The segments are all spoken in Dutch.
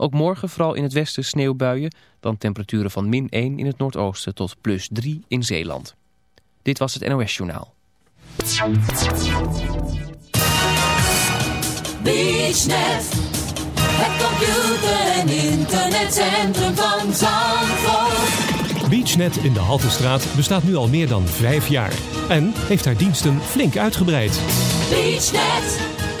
Ook morgen vooral in het westen sneeuwbuien. Dan temperaturen van min 1 in het noordoosten tot plus 3 in Zeeland. Dit was het NOS Journaal. BeachNet, het computer- en internetcentrum van Zandvoort. BeachNet in de Haltestraat bestaat nu al meer dan vijf jaar. En heeft haar diensten flink uitgebreid. BeachNet.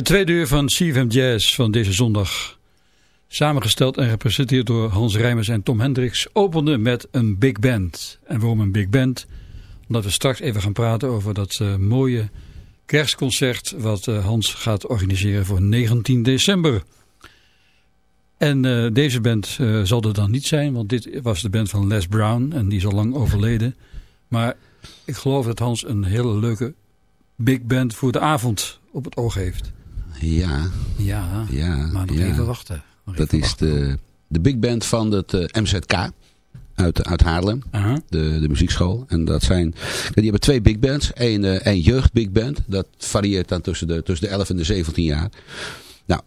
Het tweede uur van CFM Jazz van deze zondag. Samengesteld en gepresenteerd door Hans Rijmers en Tom Hendricks opende met een big band. En waarom een big band? Omdat we straks even gaan praten over dat uh, mooie kerstconcert wat uh, Hans gaat organiseren voor 19 december. En uh, deze band zal er dan niet zijn, want dit was de band van Les Brown en die is al lang overleden. Maar ik geloof dat Hans een hele leuke big band voor de avond op het oog heeft. Ja. Ja, ja maar nog ja. even wachten. Nog dat even is wachten. de, de big band van het uh, MZK uit, uit Haarlem, Uh -huh. de, de muziekschool. En dat zijn, die hebben twee big bands. Eén uh, een jeugd big band, dat varieert dan tussen de, tussen de 11 en de 17 jaar. Nou,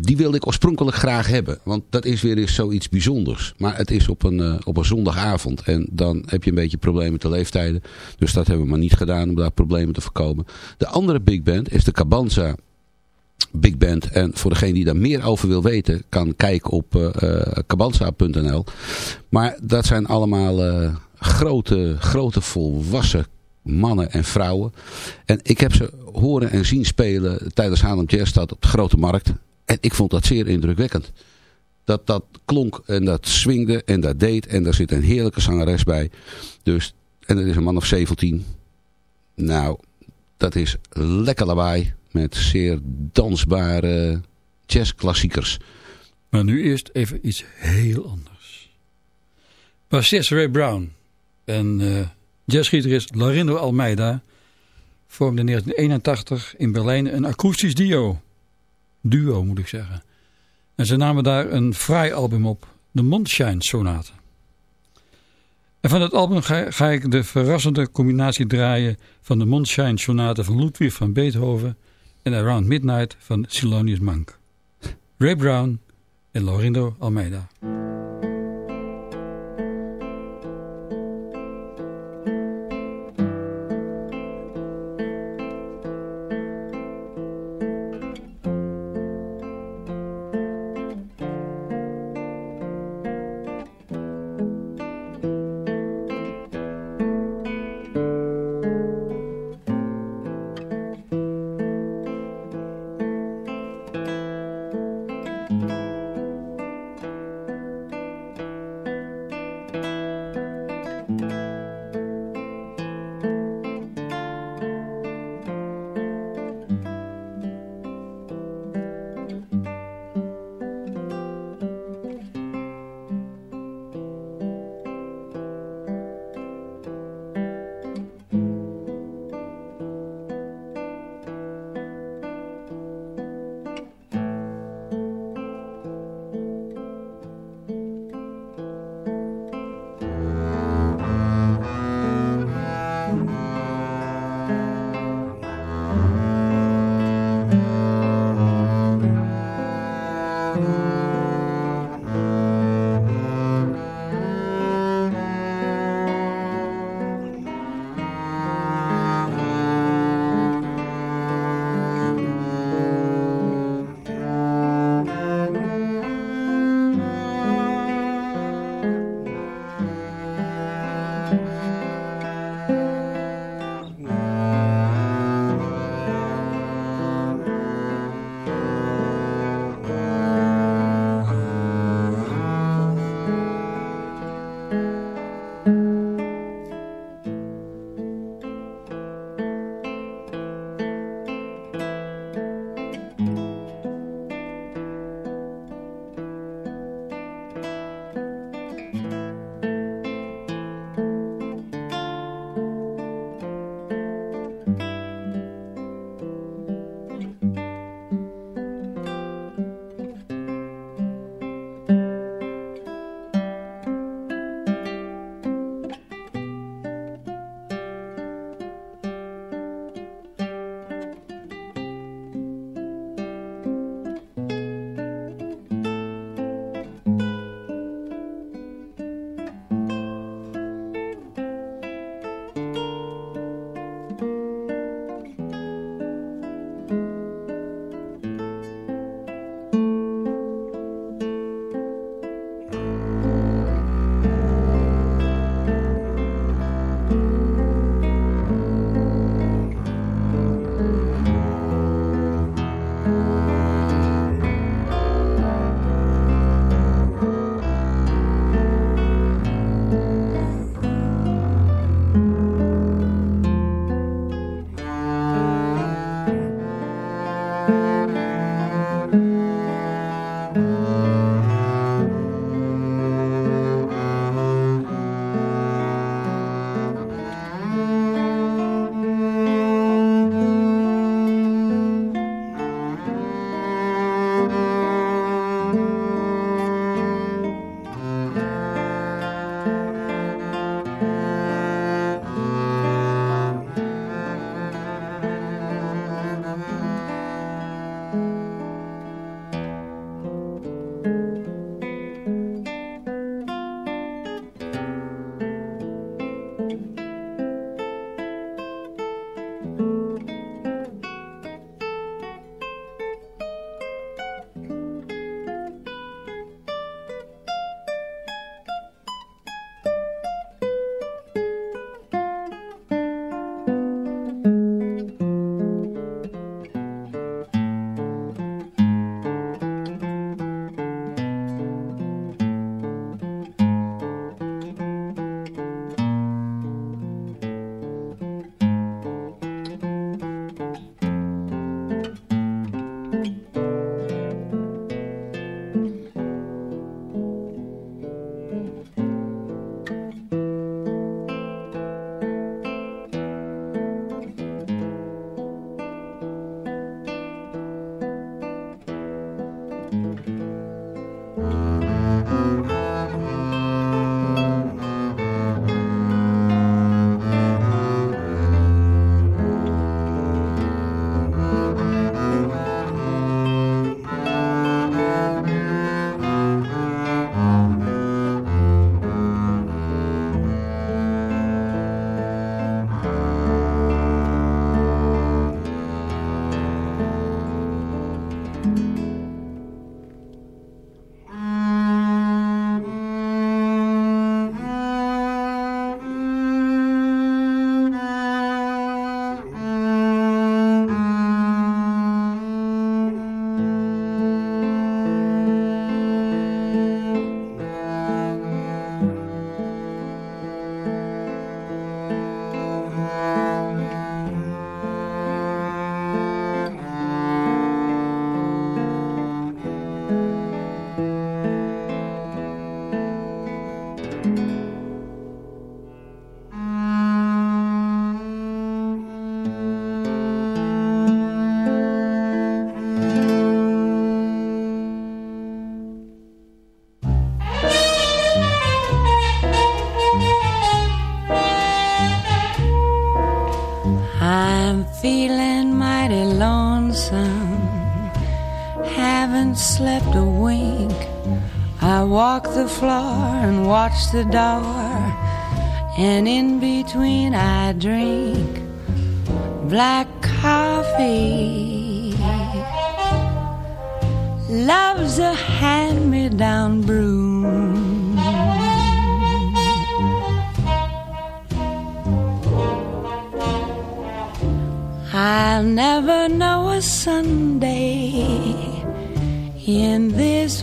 die wilde ik oorspronkelijk graag hebben. Want dat is weer eens zoiets bijzonders. Maar het is op een, uh, op een zondagavond. En dan heb je een beetje problemen met de leeftijden. Dus dat hebben we maar niet gedaan om daar problemen te voorkomen. De andere big band is de Cabanza Big Band. En voor degene die daar meer over wil weten, kan kijken op uh, cabanza.nl. Maar dat zijn allemaal uh, grote, grote volwassen mannen en vrouwen. En ik heb ze horen en zien spelen tijdens Haarlem Jazzstad op de Grote Markt. En ik vond dat zeer indrukwekkend. Dat dat klonk en dat swingde en dat deed. En daar zit een heerlijke zangeres bij. Dus, en dat is een man of 17. Nou, dat is lekker lawaai. Met zeer dansbare jazzklassiekers. Maar nu eerst even iets heel anders. Bassist Ray Brown en uh, jazzgitarist Larindo Almeida vormden in 1981 in Berlijn een akoestisch duo. Duo moet ik zeggen. En ze namen daar een fraai album op, de Mondshine Sonate. En van dat album ga, ga ik de verrassende combinatie draaien van de Mondshine Sonate van Ludwig van Beethoven en Around Midnight van Silonius Monk. Ray Brown en Laurindo Almeida. Watch the door. And in between, I drink black coffee. Love's a hand me down broom. I'll never know a Sunday in this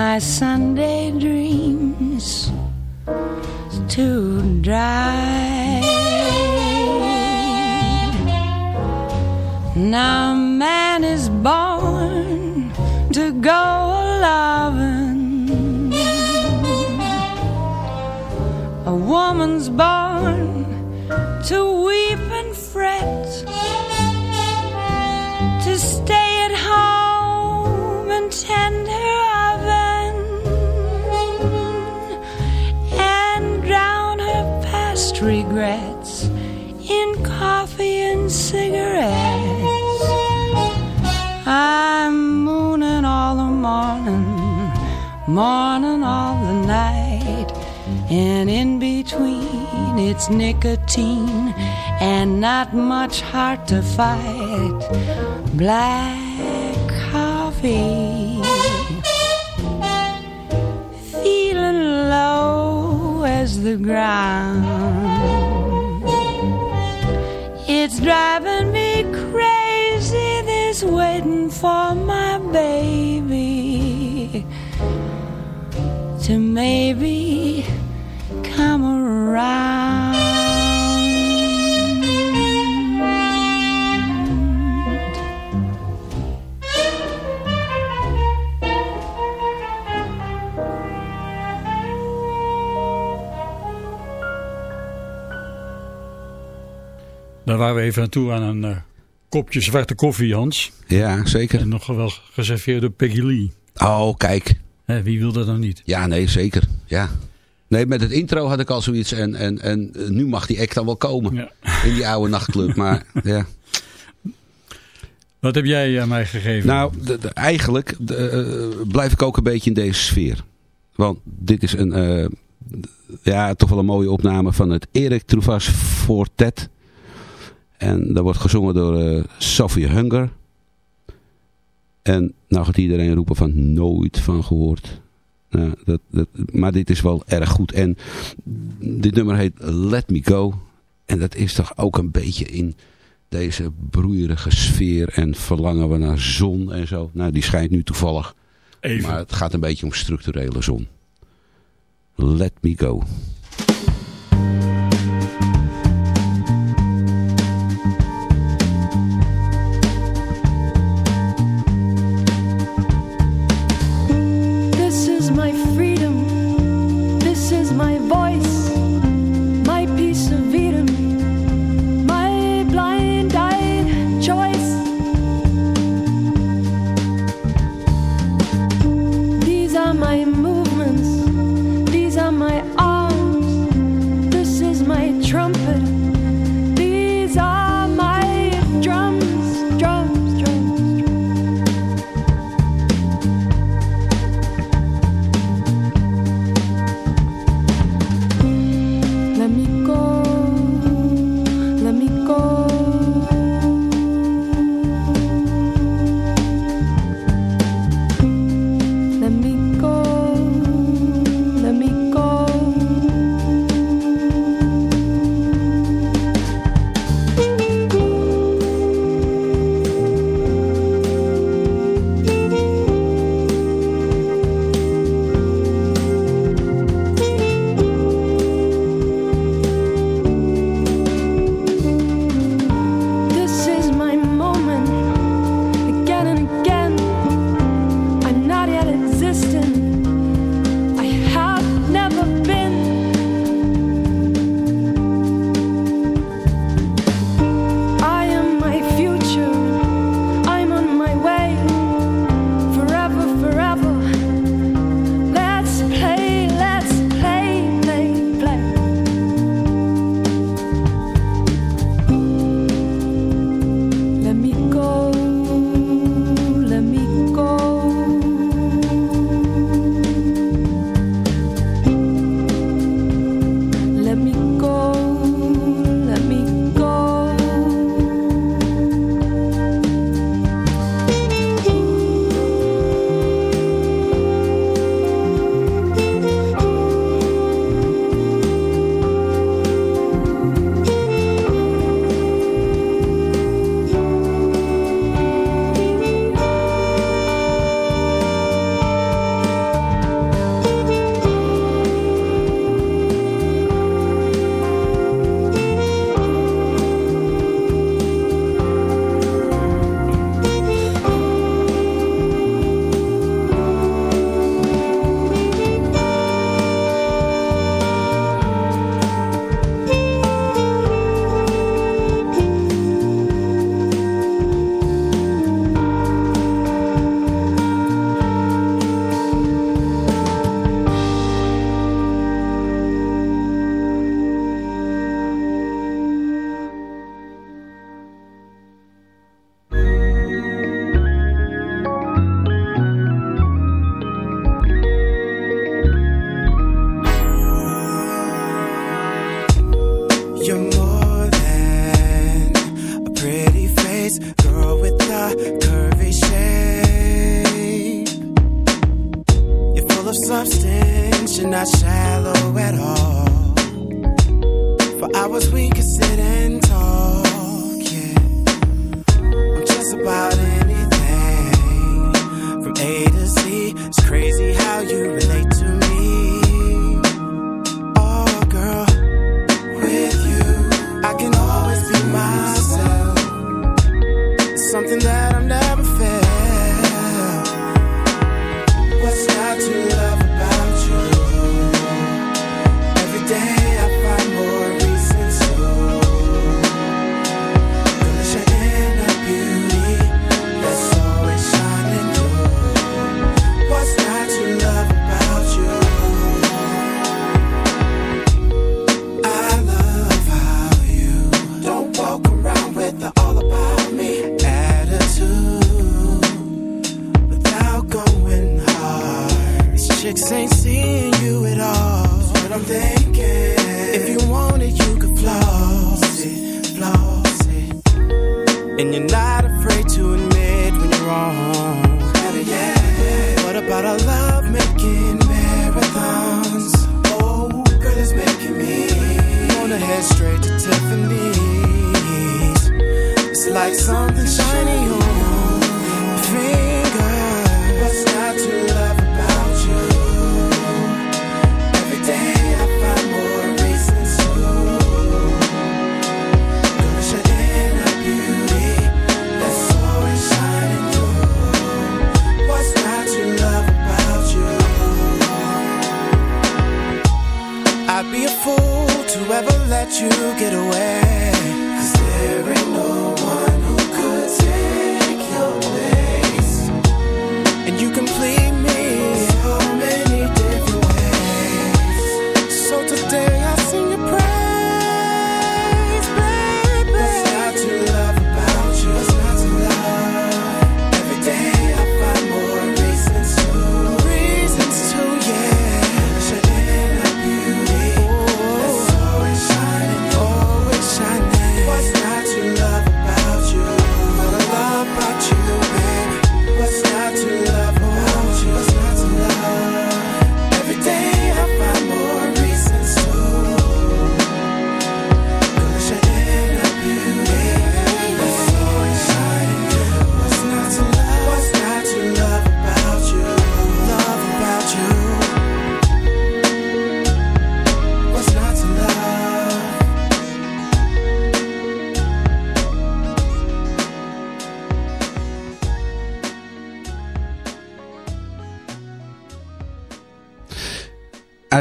my Sunday dreams too dry. Now man is born to go a loving. A woman's born to weep and fret to stay at home and tend regrets in coffee and cigarettes. I'm mooning all the morning, morning all the night, and in between it's nicotine and not much heart to fight. Black coffee, feeling low as the ground. It's driving me crazy, this waiting for my baby to maybe come around. Daar waren we even aan toe aan een eh, kopje zwarte koffie, Hans. Ja, zeker. En nog wel geserveerd door Peggy Lee. Oh, kijk. Hè, wie wil dat dan niet? Ja, nee, zeker. Ja. Nee, met het intro had ik al zoiets. En, en, en eh, nu mag die act dan wel komen. Ja. In die oude nachtclub. Maar ja. Wat heb jij aan mij gegeven? Nou, de- de- eigenlijk de, eh, blijf ik ook een beetje in deze sfeer. Want dit is een, eh, ja, toch wel een mooie opname van het Erik Trouvas Fortet. En dat wordt gezongen door eh, Sophie Hunger. En nou gaat iedereen roepen van nooit van gehoord. Nou, dat, dat, maar dit is wel erg goed. En dit nummer heet Let Me Go. En dat is toch ook een beetje in deze broeierige sfeer. En verlangen we naar zon en zo. Nou, die schijnt nu toevallig. Even. Maar het gaat een beetje om structurele zon. Let Me Go.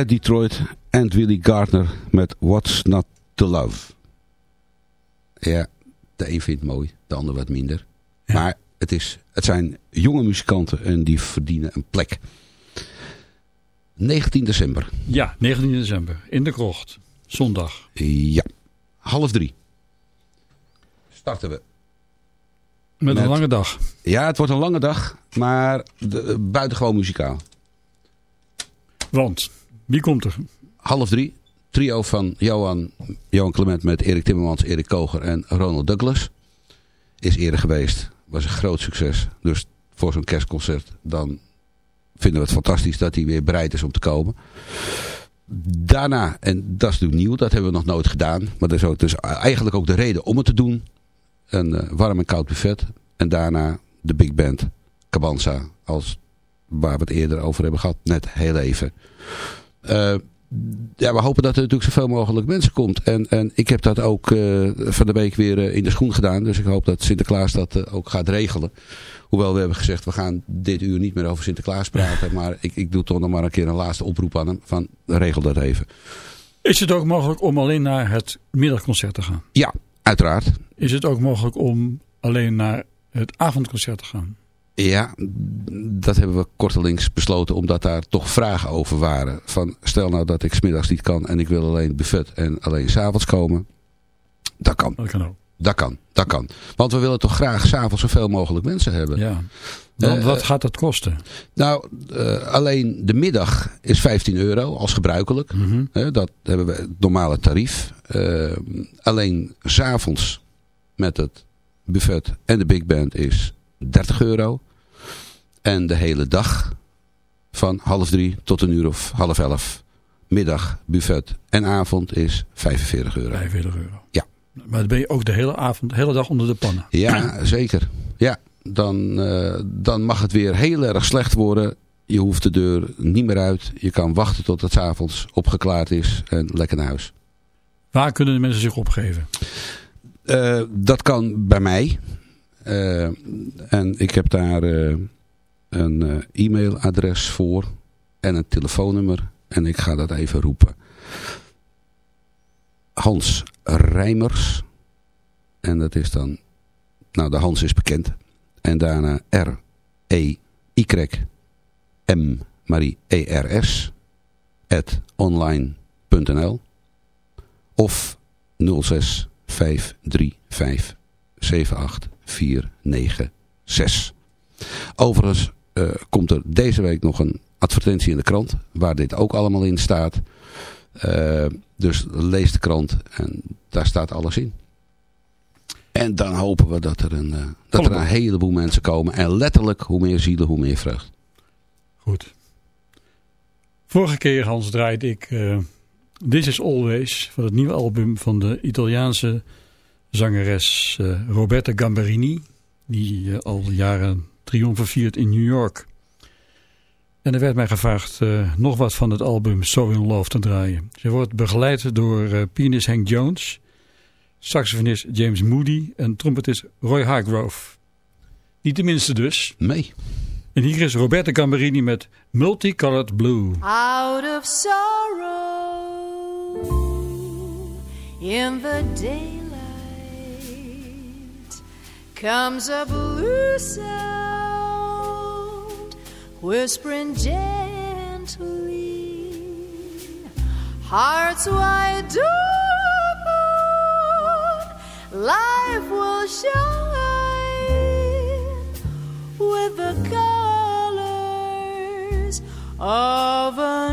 Uit Detroit, and Willie Gardner met What's Not To Love. Ja, de een vindt het mooi, de ander wat minder. Maar het, is, het zijn jonge muzikanten en die verdienen een plek. 19 december. Ja, 19 december. In de krocht. Zondag. Ja, half drie. Starten we. Met, een lange dag. Ja, het wordt een lange dag, maar de, buitengewoon muzikaal. Want, wie komt er? Half drie. Trio van Johan, Johan Clement met Erik Timmermans, Erik Koger en Ronald Douglas. Is eerder geweest. Was een groot succes. Dus voor zo'n kerstconcert dan vinden we het fantastisch dat hij weer bereid is om te komen. Daarna, en dat is natuurlijk nieuw, dat hebben we nog nooit gedaan. Maar dat is ook, dus eigenlijk ook de reden om het te doen. Een eh, warm en koud buffet. En daarna de big band Cabanza. Als, waar we het eerder over hebben gehad. Net heel even. Eh, ja, we hopen dat er natuurlijk zoveel mogelijk mensen komt. En, en ik heb dat ook eh, van de week weer eh, in de schoen gedaan. Dus ik hoop dat Sinterklaas dat ook gaat regelen. Hoewel we hebben gezegd, we gaan dit uur niet meer over Sinterklaas praten. Maar ik, ik doe toch nog maar een keer een laatste oproep aan hem. Van, regel dat even. Is het ook mogelijk om alleen naar het middagconcert te gaan? Ja, uiteraard. Is het ook mogelijk om alleen naar het avondconcert te gaan? Ja, dat hebben we kortelings besloten omdat daar toch vragen over waren. Van stel nou dat ik smiddags niet kan en ik wil alleen buffet en alleen s'avonds komen. Dat kan. Dat kan ook. Dat kan, dat kan. Want we willen toch graag s'avonds zoveel mogelijk mensen hebben. Ja. Want Eh, wat gaat dat kosten? Nou, eh, alleen de middag is 15 euro als gebruikelijk. Mhm. Eh, dat hebben we het normale tarief. Eh, alleen s'avonds met het buffet en de big band is 30 euro. En de hele dag van half drie tot een uur of half elf. Middag, buffet en avond is 45 euro. 45 euro. Ja. Maar dan ben je ook de hele avond, de hele dag onder de pannen. Ja, zeker. Ja, dan, eh, dan mag het weer heel erg slecht worden. Je hoeft de deur niet meer uit. Je kan wachten tot het avonds opgeklaard is en lekker naar huis. Waar kunnen de mensen zich opgeven? Eh, dat kan bij mij. Eh, en ik heb daar eh, een eh, e-mailadres voor en een telefoonnummer. En ik ga dat even roepen. Hans Rijmers. En dat is dan... Nou, de Hans is bekend. En daarna R-E-Y-M Marie E-R-S at online.nl of 06 535 78496. Overigens eh, komt er deze week nog een advertentie in de krant waar dit ook allemaal in staat. Eh, dus lees de krant en daar staat alles in. En dan hopen we dat er een, eh, dat er een heleboel mensen komen. En letterlijk, hoe meer zielen, hoe meer vreugd. Goed. Vorige keer, Hans, draaide ik This Is Always van het nieuwe album van de Italiaanse zangeres eh, Roberta Gambarini. Die eh, al jaren triomfen viert in New York. En er werd mij gevraagd eh, nog wat van het album So In Love te draaien. Ze wordt begeleid door eh, pianist Hank Jones, saxofonist James Moody en trompetist Roy Hargrove. Niet de minste dus. Nee. En hier is Roberta Gambarini met Multicolored Blue. Out of sorrow in the daylight comes a blue sound whispering gently. Hearts wide open life will shine with the colors of a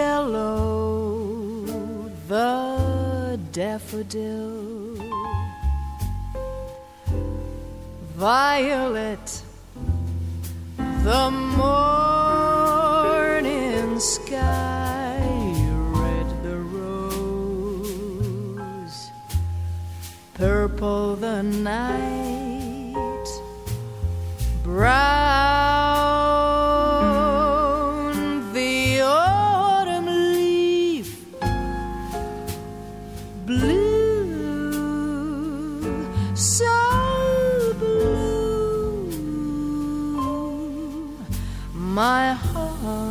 Yellow the daffodil. Violet, the morning sky, red the rose, purple the night, brown my heart.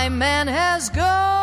My man has gone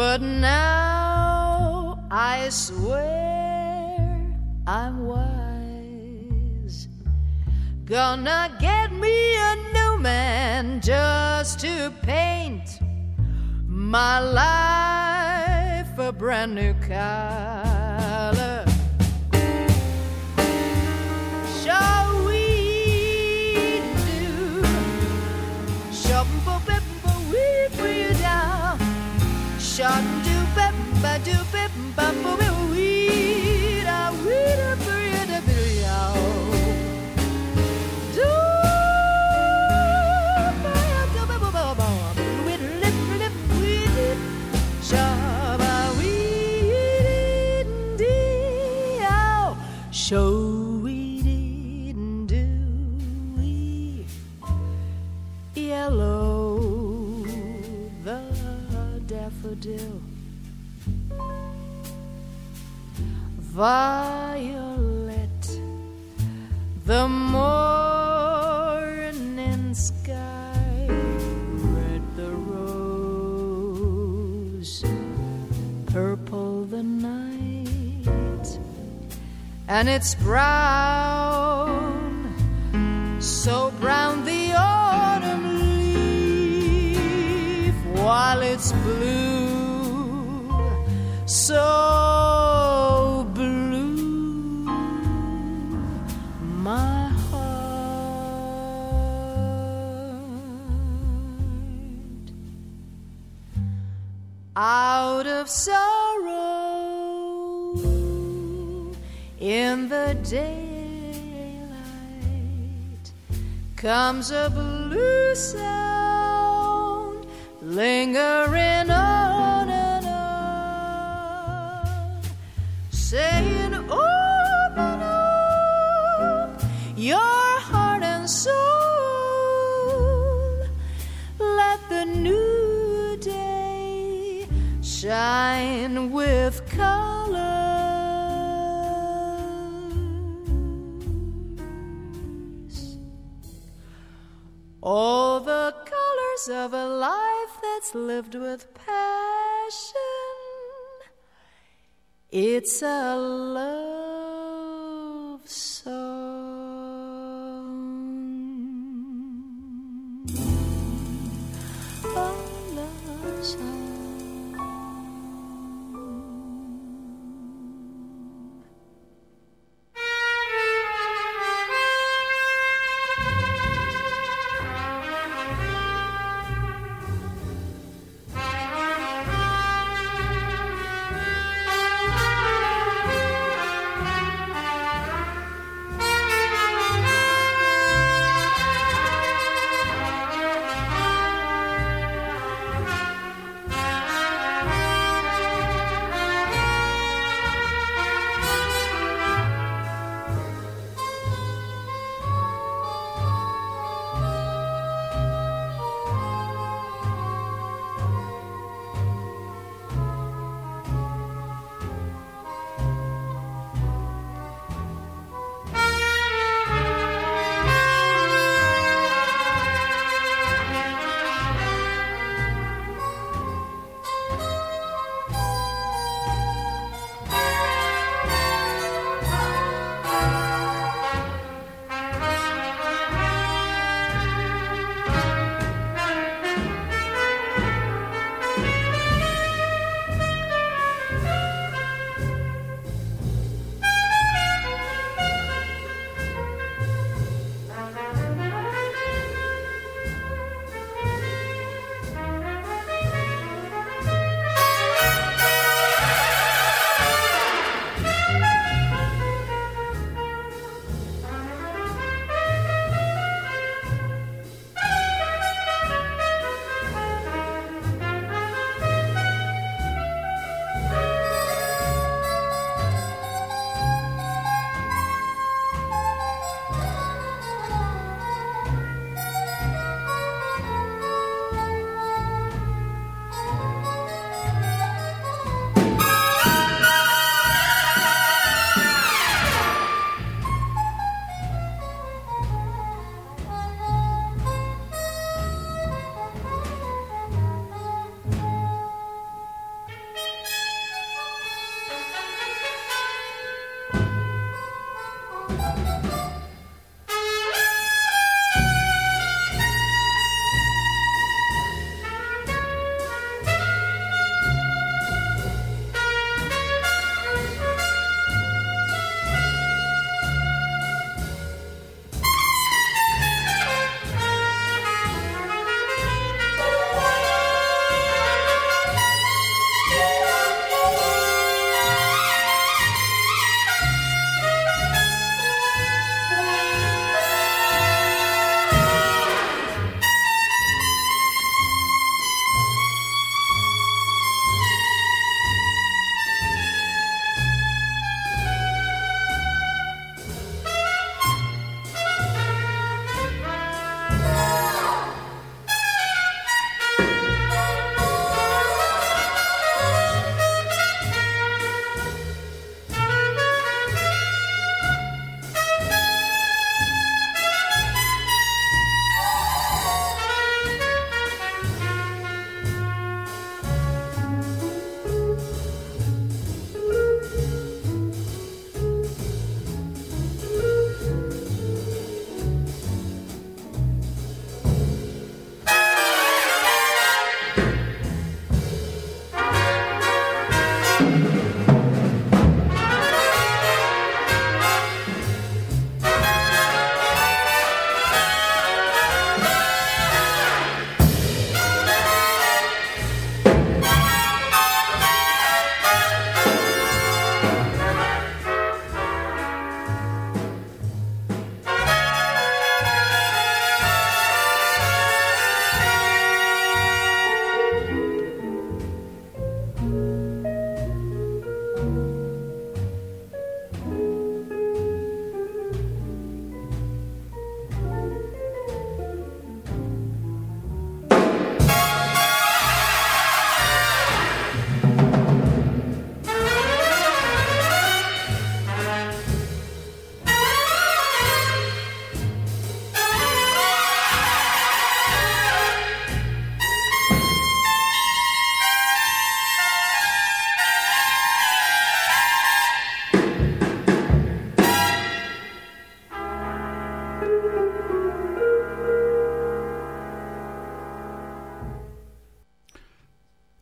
but now I swear I'm wise. Gonna get me a new man just to paint my life a brand new color. Shot and it's brown comes a blue sound lingering on and on saying open up your heart and soul. Let the new day shine with of a life that's lived with passion it's a love song.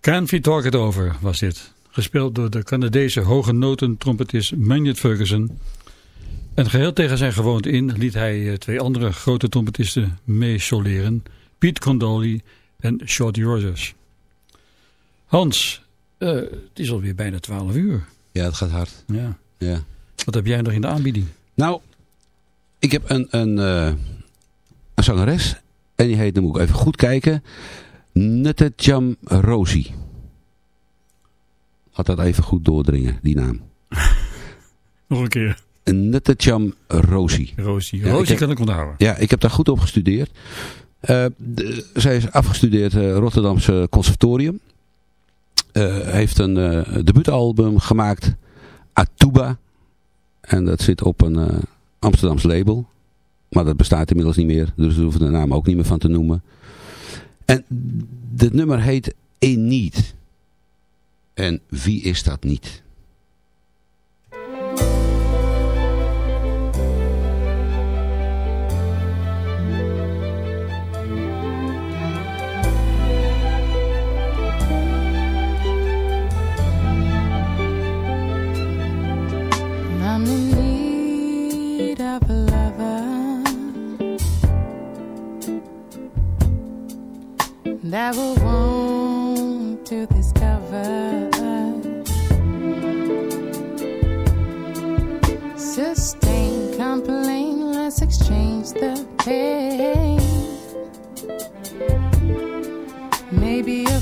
Can't We Talk It Over was dit. Gespeeld door de Canadese hoge notentrompetist Maynard Ferguson. En geheel tegen zijn gewoonte in liet hij eh, twee andere grote trompetisten meesoleren. Pete Condoli en Shorty Rogers. Hans, eh, het is alweer bijna 12 uur. Ja, het gaat hard. Ja. Ja. Wat heb jij nog in de aanbieding? Nou, ik heb een, een, eh, een zangeres. En die heet, dan moet ik even goed kijken. Nuttetjam Rosie. Had dat even goed doordringen, die naam. Nog een keer. Nuttetjam Rosie. Rosie. Ja, ik kan ik onthouden. Ja, ik heb daar goed op gestudeerd. Eh, de- zij is afgestudeerd eh, Rotterdamse Conservatorium. Eh, heeft een debuutalbum gemaakt, Atuba. En dat zit op een Amsterdams label. Maar dat bestaat inmiddels niet meer. Dus we hoeven de naam ook niet meer van te noemen. En dit nummer heet In Need. En wie is dat niet? That will want to discover, sustain, complain. Let's exchange the pain. Maybe a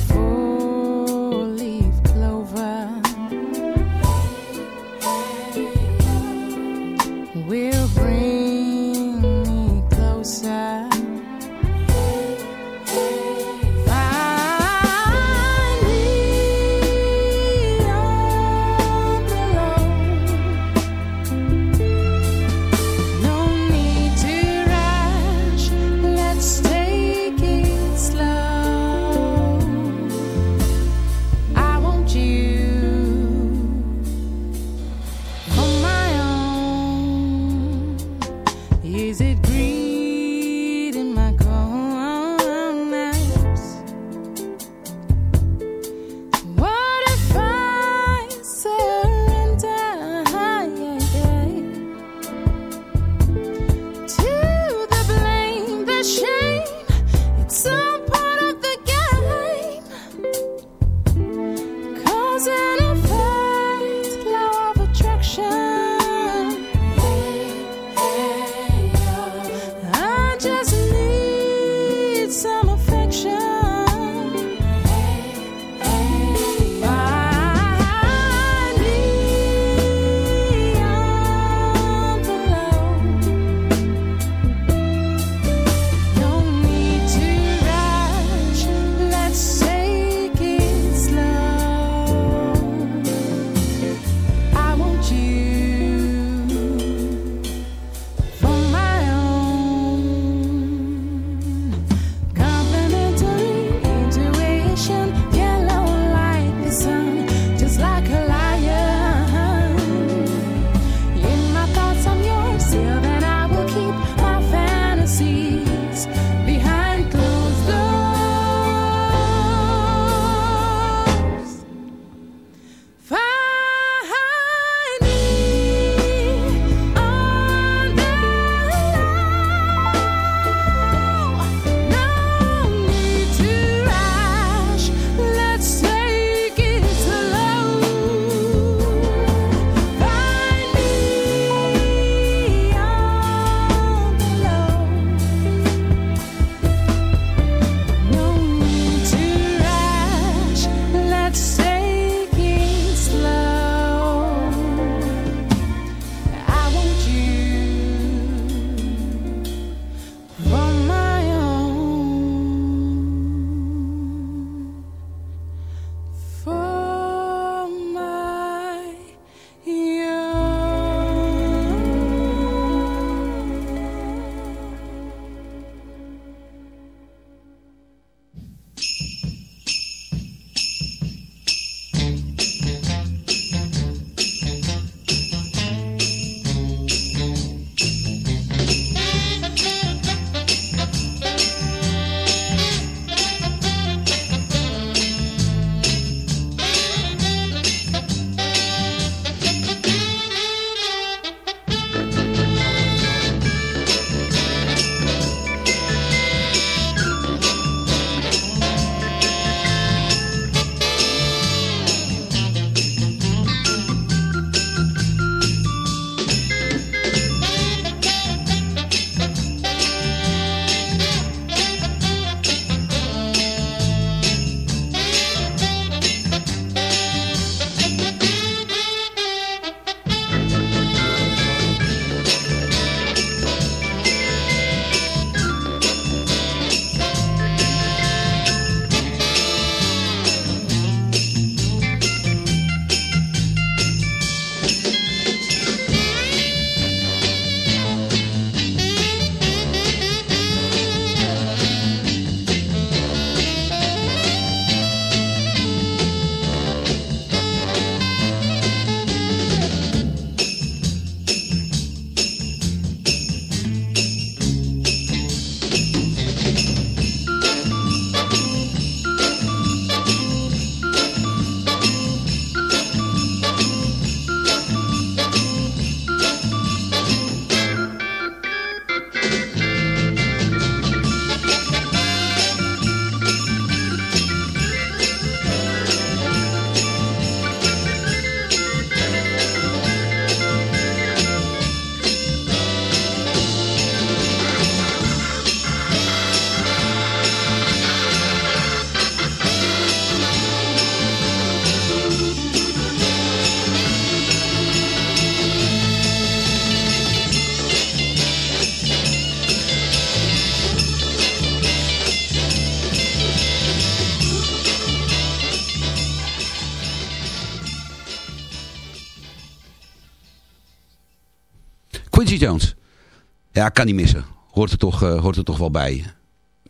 Ja, kan niet missen. Hoort er toch, eh, hoort er toch wel bij.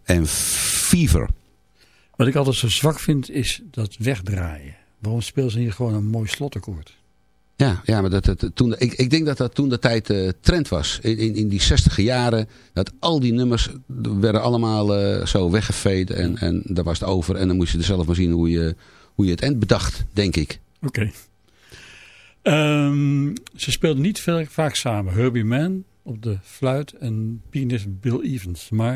En Fever. Wat ik altijd zo zwak vind is dat wegdraaien. Waarom speel ze hier gewoon een mooi slotakkoord? Ja, ja maar dat, dat, toen, ik, ik denk dat dat toen de tijd eh, trend was. In, in, in die zestiger jaren. Dat al die nummers werden allemaal eh, zo weggeveed. En, en daar was het over. En dan moest je er zelf maar zien hoe je, hoe je het eind bedacht, denk ik. Oké. Ehm, ze speelden niet veel, vaak samen. Herbie Mann op de fluit en pianist Bill Evans. Maar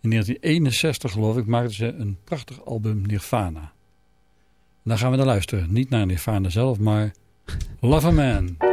in 1961 geloof ik maakten ze een prachtig album Nirvana. Daar gaan we naar luisteren. Niet naar Nirvana zelf, maar Love a Man.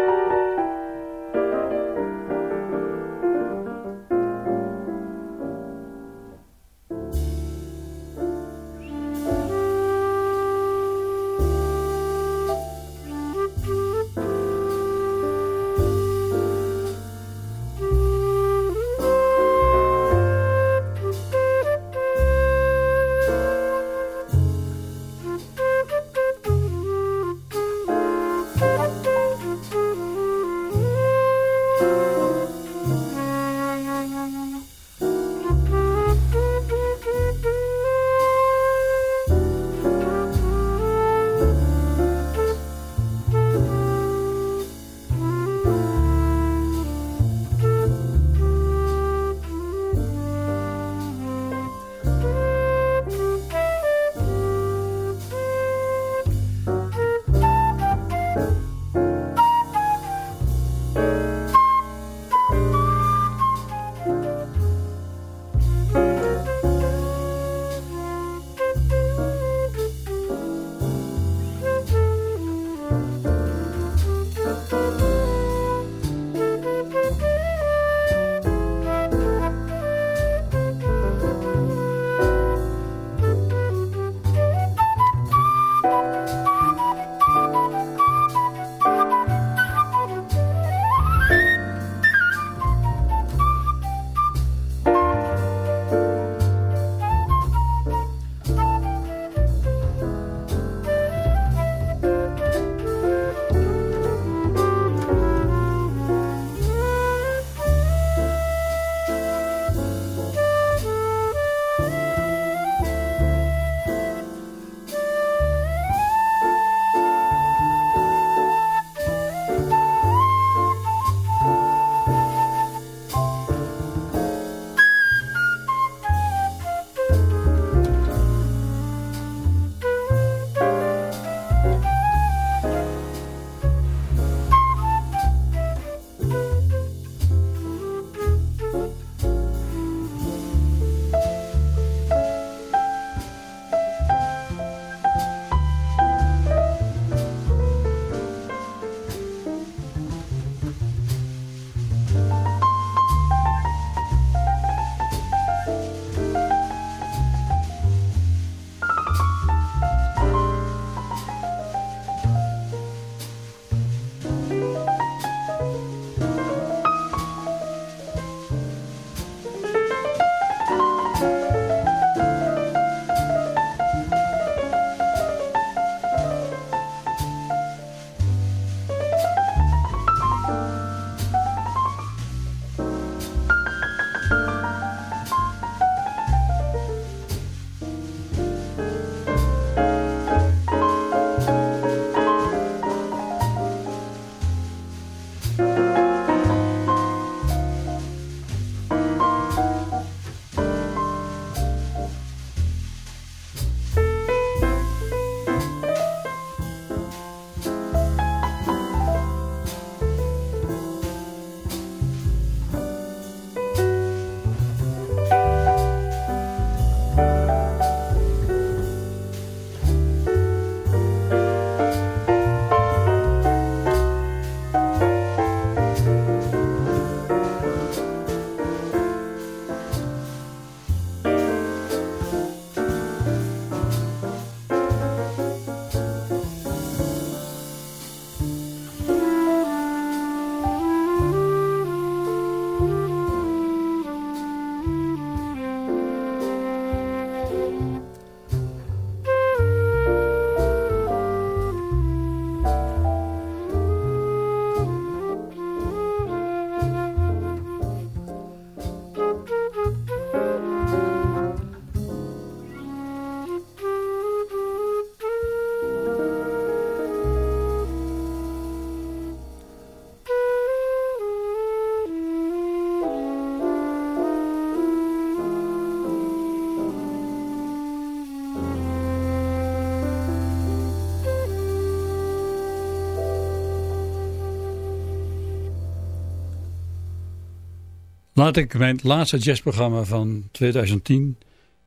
Laat ik mijn laatste jazzprogramma van 2010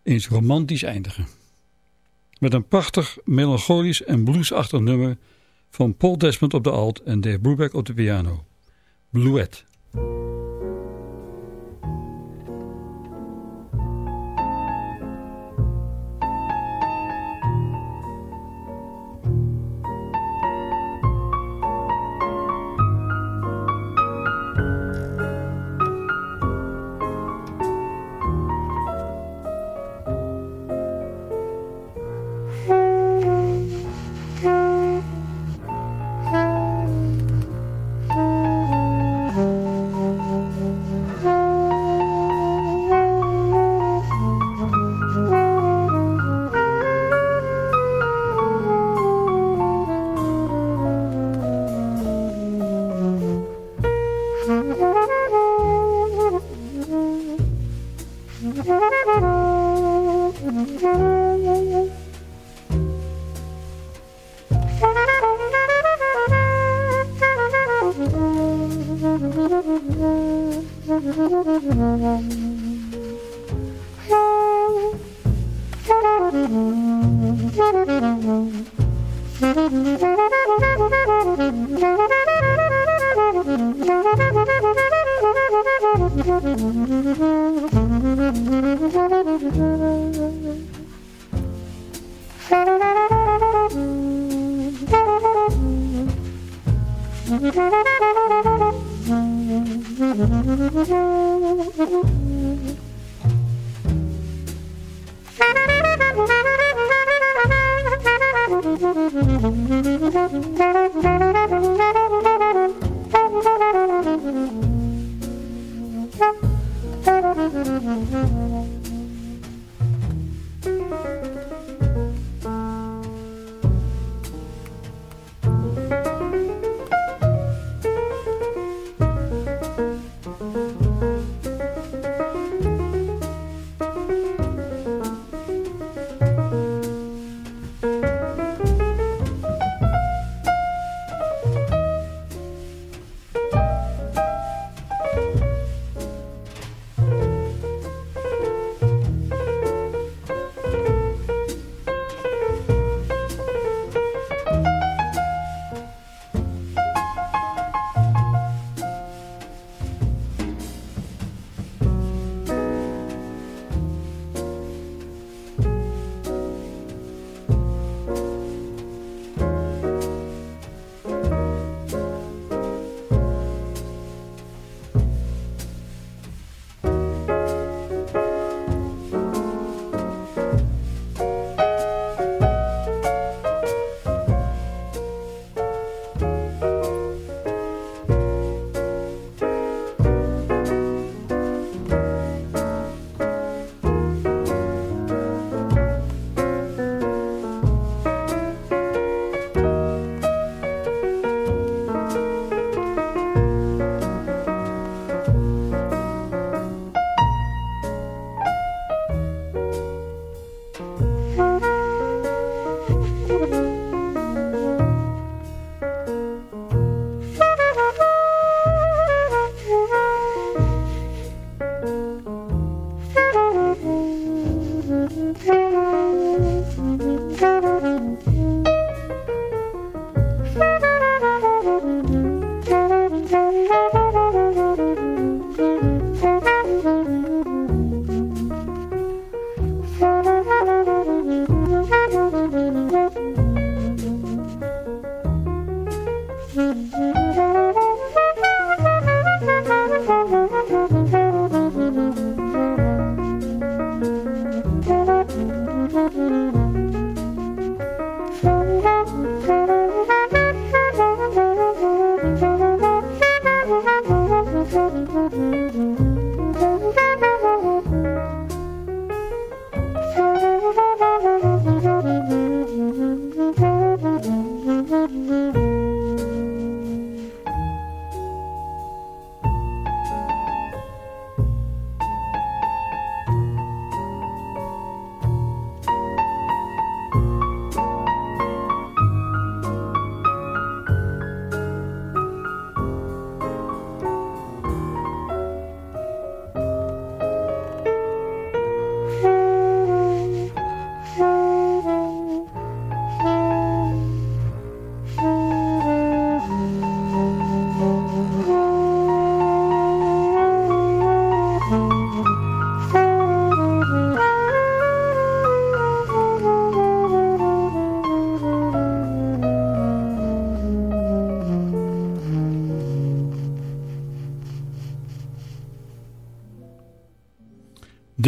eens romantisch eindigen. Met een prachtig melancholisch en bluesachtig nummer van Paul Desmond op de alt en Dave Brubeck op de piano. Bluet.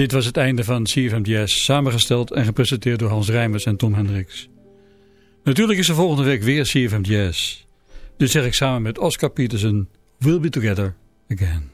Dit was het einde van CFM samengesteld en gepresenteerd door Hans Rijmers en Tom Hendricks. Natuurlijk is er volgende week weer CFM Jazz. Dus zeg ik samen met Oscar Peterson, We'll be together again.